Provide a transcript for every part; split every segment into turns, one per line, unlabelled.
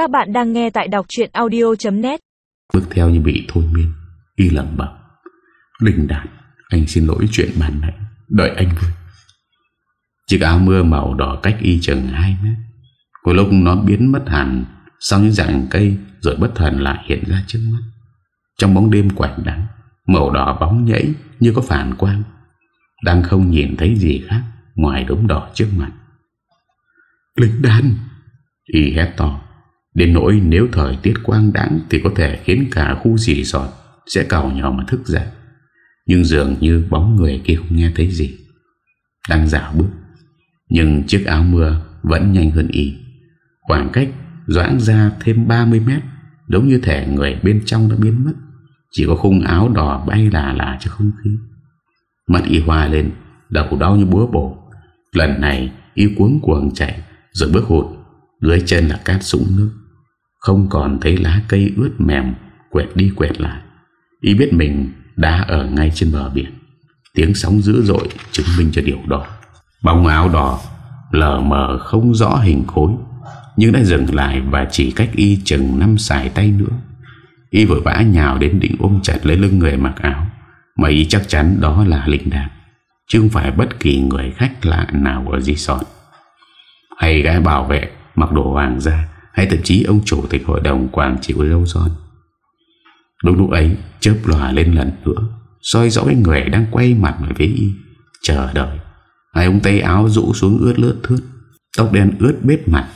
Các bạn đang nghe tại đọc chuyện audio.net
Bước theo như bị thôi miên, Y lẩm bẩm. Linh đạt, Anh xin lỗi chuyện bàn nãy. Đợi anh với. Chiếc áo mưa màu đỏ cách y chừng 2 mét. Cuối lúc nó biến mất hẳn Sau những dạng cây Rồi bất thần lại hiện ra trước mắt. Trong bóng đêm quạnh đắng, Màu đỏ bóng nhảy như có phản quang. Đang không nhìn thấy gì khác Ngoài đống đỏ trước mặt. Linh đàn Y hét to. Đến nỗi nếu thời tiết quang đẳng Thì có thể khiến cả khu dì sọt Sẽ cào nhỏ mà thức dậy. Nhưng dường như bóng người kia không nghe thấy gì. Đang dạo bước, Nhưng chiếc áo mưa Vẫn nhanh hơn y Khoảng cách doãn ra thêm 30 mét, Giống như thể người bên trong đã biến mất. Chỉ có khung áo đỏ bay là là cho không khí. Mặt y hoa lên Đầu đau như búa bổ. Lần này y cuốn cuồng chạy, Rồi bước hụt, Dưới chân là cát sũng nước. Không còn thấy lá cây ướt mềm Quẹt đi quẹt lại. Y biết mình đã ở ngay trên bờ biển. Tiếng sóng dữ dội Chứng minh cho điều đó. Bóng áo đỏ lờ mờ không rõ hình khối, Nhưng đã dừng lại Và chỉ cách y chừng năm xài tay nữa. Y vội vã nhào đến định ôm chặt lấy lưng người mặc áo, Mà y chắc chắn đó là Linh Đạt Chứ không phải bất kỳ người khách lạ nào ở resort Hay gái bảo vệ mặc đồ hoàng gia hay thậm chí ông chủ tịch hội đồng quản trị của lâu son Đúng lúc ấy, chớp lòa lên lần nữa, soi rõ cái người đang quay mặt về phía y, Chờ đợi. Hai ông tay áo rũ xuống ướt lướt thướt, Tóc đen ướt bết mặt,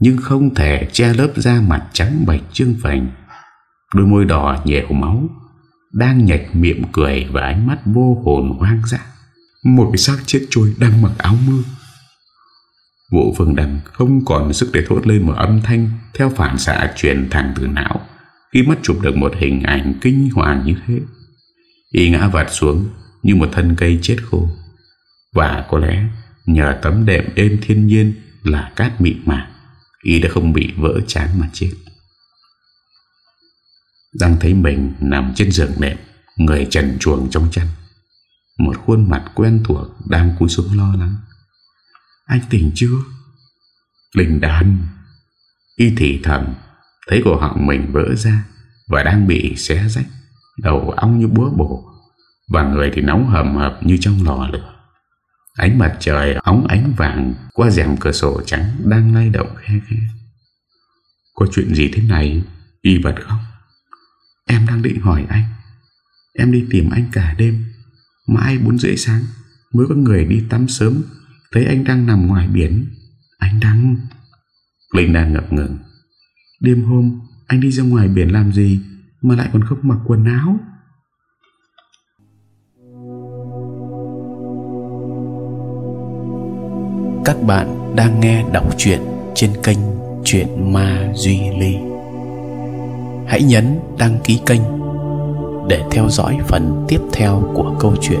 Nhưng không thể che lớp da mặt trắng bạch trương phành Đôi môi đỏ nhẹo máu, Đang nhạch miệng cười Và ánh mắt vô hồn hoang dã. Một cái xác chết trôi đang mặc áo mưa Vũ Phương Đăng không còn sức để thốt lên một âm thanh Theo phản xạ truyền thẳng từ não, Khi mắt chụp được một hình ảnh kinh hoàng như thế. Y ngã vặt xuống Như một thân cây chết khô. Và có lẽ nhờ tấm đệm êm thiên nhiên Là cát mịn mà Y đã không bị vỡ chán mà chết. Giang thấy mình nằm trên giường nệm, Người trần chuồng trong chăn, Một khuôn mặt quen thuộc Đang cúi xuống lo lắng. Anh tỉnh chưa? Linh đàn Y Thị thầm Thấy cổ họng mình vỡ ra Và đang bị xé rách, Đầu ong như búa bổ Và người thì nóng hầm hập như trong lò lửa. Ánh mặt trời, óng ánh vàng Qua rèm cửa sổ trắng Đang lay động khe khe. Có chuyện gì thế này? Y bật khóc. Em đang định hỏi anh. Em đi tìm anh cả đêm Mãi 4 rưỡi sáng Mới có người đi tắm sớm Thấy anh đang nằm ngoài biển. Anh đang Linh đang ngập ngừng. Đêm hôm, anh đi ra ngoài biển làm gì Mà lại còn không mặc quần áo?
Các bạn đang nghe đọc truyện trên kênh Chuyện Ma Duy Ly. Hãy nhấn đăng ký kênh Để theo dõi phần tiếp theo của câu chuyện.